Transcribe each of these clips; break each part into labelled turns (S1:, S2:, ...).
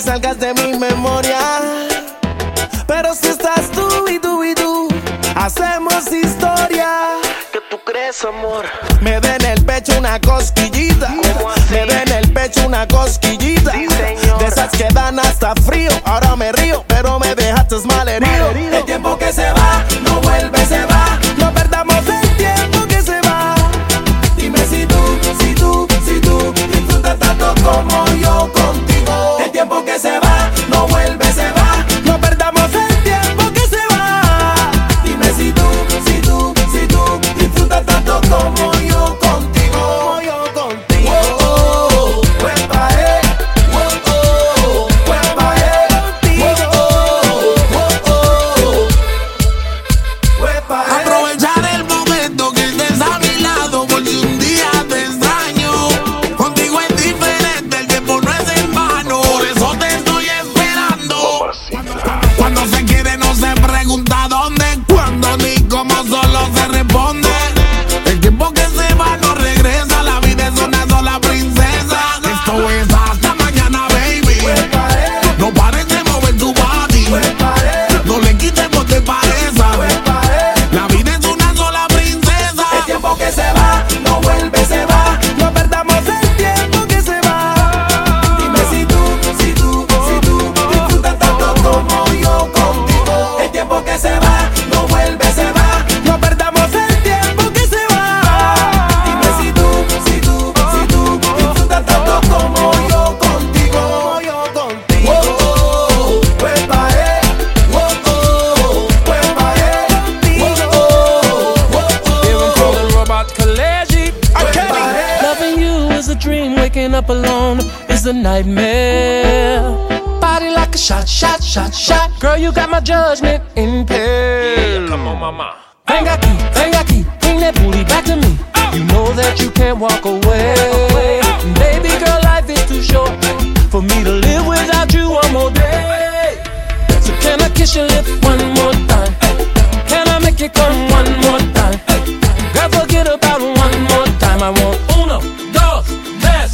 S1: salgas de mi memoria. Pero si estás tú y tú y tú, hacemos historia.
S2: ¿Qué tú crees, amor?
S1: Me den el pecho una cosquillita. Me den el pecho una cosquillita. de esas que dan hasta frío. Ahora me río, pero me dejaste mal herido.
S3: Pussy. Up alone is a nightmare. Body like a shot, shot, shot, shot. Girl, you got my judgment impaired.
S2: Come on, mama.
S3: Venga aquí, venga aquí, bring that booty back to me. Oh. You know that you can't walk away. Oh. Baby girl, life is too short for me to live without you one more day. So can I kiss your lips one more time? Can I make you come one more time?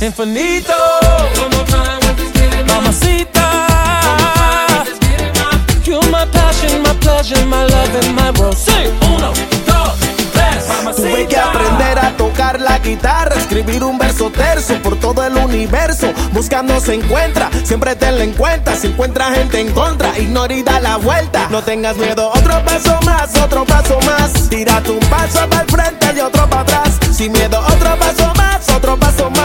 S3: Infinito. Mamacita. You're my passion, my pleasure, my love and my world. Sing uno, dos, tres,
S1: Tuve que aprender a tocar la guitarra, escribir un verso terzo por todo el universo. Buscando se encuentra, siempre tenlo en cuenta. Si encuentra gente en contra, ignora y da la vuelta. No tengas miedo, otro paso más, otro paso más. Tírate un paso para el frente y otro para atrás. Sin miedo, otro paso más, otro paso más. Sin miedo tú y yo, ¿quién más?